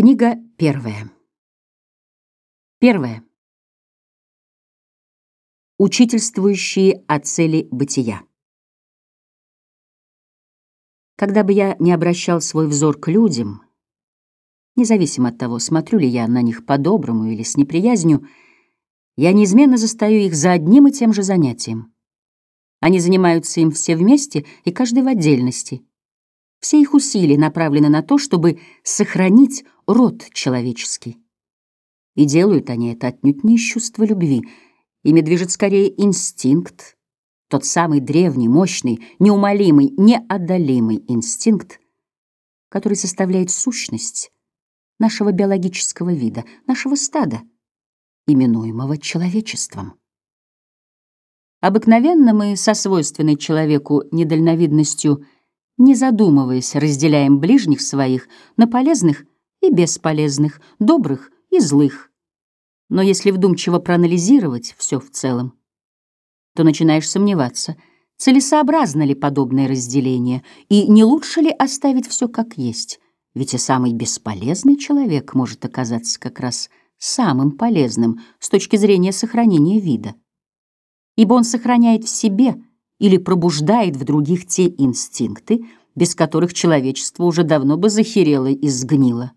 Книга первая. Первое. Учительствующие о цели бытия. Когда бы я не обращал свой взор к людям, независимо от того, смотрю ли я на них по-доброму или с неприязнью, я неизменно застаю их за одним и тем же занятием. Они занимаются им все вместе и каждый в отдельности — все их усилия направлены на то, чтобы сохранить род человеческий. И делают они это отнюдь не из чувства любви. Ими движет скорее инстинкт, тот самый древний, мощный, неумолимый, неодолимый инстинкт, который составляет сущность нашего биологического вида, нашего стада, именуемого человечеством. Обыкновенно мы со свойственной человеку недальновидностью – не задумываясь, разделяем ближних своих на полезных и бесполезных, добрых и злых. Но если вдумчиво проанализировать все в целом, то начинаешь сомневаться, целесообразно ли подобное разделение и не лучше ли оставить все как есть, ведь и самый бесполезный человек может оказаться как раз самым полезным с точки зрения сохранения вида, ибо он сохраняет в себе – или пробуждает в других те инстинкты, без которых человечество уже давно бы захерело и сгнило.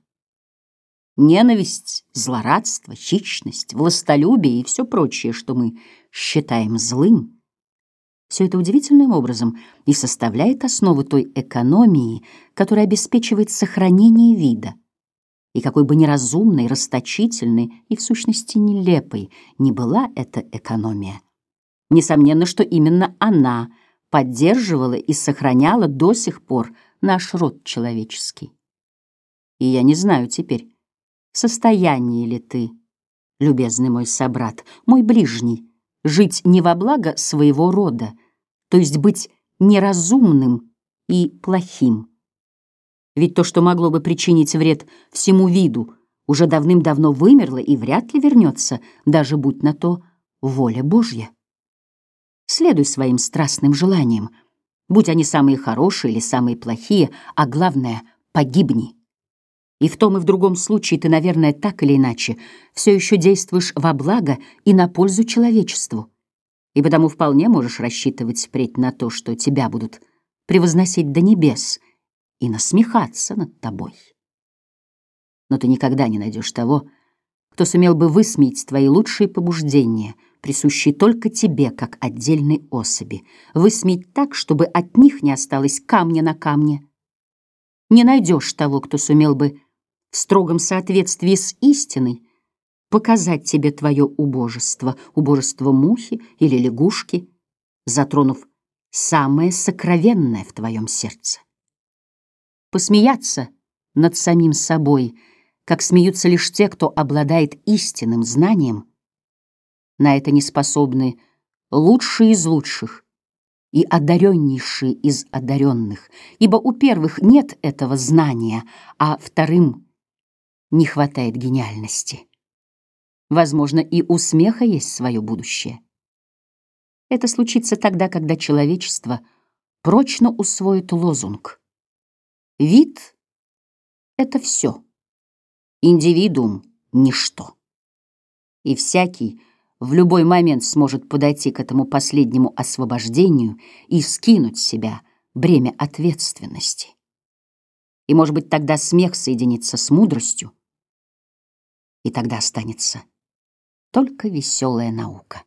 Ненависть, злорадство, хищность, властолюбие и все прочее, что мы считаем злым, все это удивительным образом и составляет основу той экономии, которая обеспечивает сохранение вида. И какой бы неразумной, расточительной и в сущности нелепой ни была эта экономия, Несомненно, что именно она поддерживала и сохраняла до сих пор наш род человеческий. И я не знаю теперь, в состоянии ли ты, любезный мой собрат, мой ближний, жить не во благо своего рода, то есть быть неразумным и плохим. Ведь то, что могло бы причинить вред всему виду, уже давным-давно вымерло и вряд ли вернется, даже будь на то воля Божья. Следуй своим страстным желаниям. Будь они самые хорошие или самые плохие, а главное — погибни. И в том и в другом случае ты, наверное, так или иначе все еще действуешь во благо и на пользу человечеству, и потому вполне можешь рассчитывать впредь на то, что тебя будут превозносить до небес и насмехаться над тобой. Но ты никогда не найдешь того, кто сумел бы высмеять твои лучшие побуждения — присущие только тебе, как отдельной особи, высмеять так, чтобы от них не осталось камня на камне. Не найдешь того, кто сумел бы в строгом соответствии с истиной показать тебе твое убожество, убожество мухи или лягушки, затронув самое сокровенное в твоем сердце. Посмеяться над самим собой, как смеются лишь те, кто обладает истинным знанием — на это не способны лучшие из лучших и одареннейшие из одаренных, ибо у первых нет этого знания, а вторым не хватает гениальности. Возможно, и у смеха есть свое будущее. Это случится тогда, когда человечество прочно усвоит лозунг. Вид — это все, индивидуум — ничто. И всякий — в любой момент сможет подойти к этому последнему освобождению и скинуть с себя бремя ответственности. И, может быть, тогда смех соединится с мудростью, и тогда останется только веселая наука.